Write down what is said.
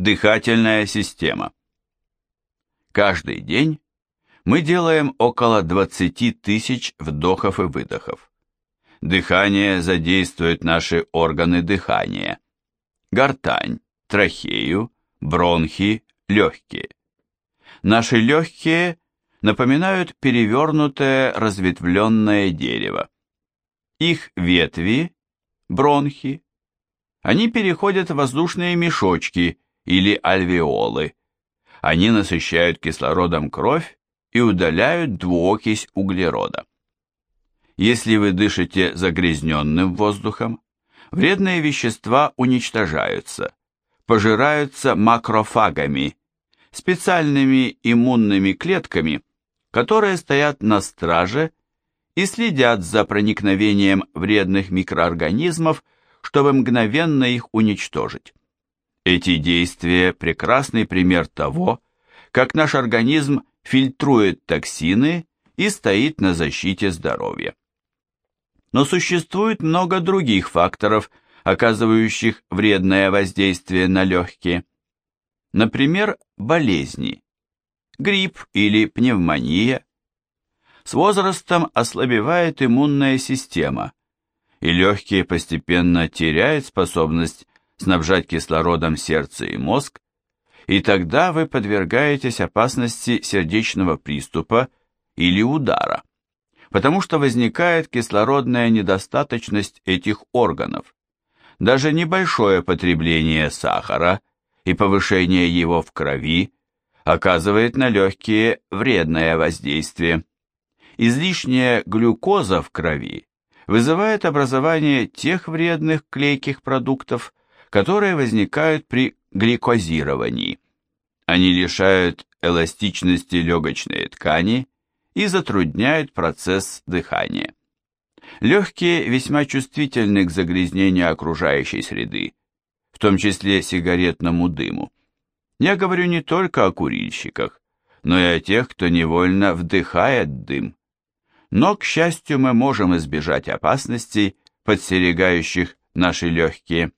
Дыхательная система. Каждый день мы делаем около 20 тысяч вдохов и выдохов. Дыхание задействует наши органы дыхания. Гортань, трахею, бронхи, легкие. Наши легкие напоминают перевернутое разветвленное дерево. Их ветви, бронхи, они переходят в воздушные мешочки или альвеолы. Они насыщают кислородом кровь и удаляют двуокись углерода. Если вы дышите загрязненным воздухом, вредные вещества уничтожаются, пожираются макрофагами, специальными иммунными клетками, которые стоят на страже и следят за проникновением вредных микроорганизмов, чтобы мгновенно их уничтожить. Эти действия – прекрасный пример того, как наш организм фильтрует токсины и стоит на защите здоровья. Но существует много других факторов, оказывающих вредное воздействие на легкие. Например, болезни, грипп или пневмония. С возрастом ослабевает иммунная система, и легкие постепенно теряют способность снабжать кислородом сердце и мозг, и тогда вы подвергаетесь опасности сердечного приступа или удара, потому что возникает кислородная недостаточность этих органов. Даже небольшое потребление сахара и повышение его в крови оказывает на легкие вредное воздействие. Излишняя глюкоза в крови вызывает образование тех вредных клейких продуктов, которые возникают при гликозировании. Они лишают эластичности легочной ткани и затрудняют процесс дыхания. Легкие весьма чувствительны к загрязнению окружающей среды, в том числе сигаретному дыму. Я говорю не только о курильщиках, но и о тех, кто невольно вдыхает дым. Но, к счастью, мы можем избежать опасностей, подстерегающих наши легкие.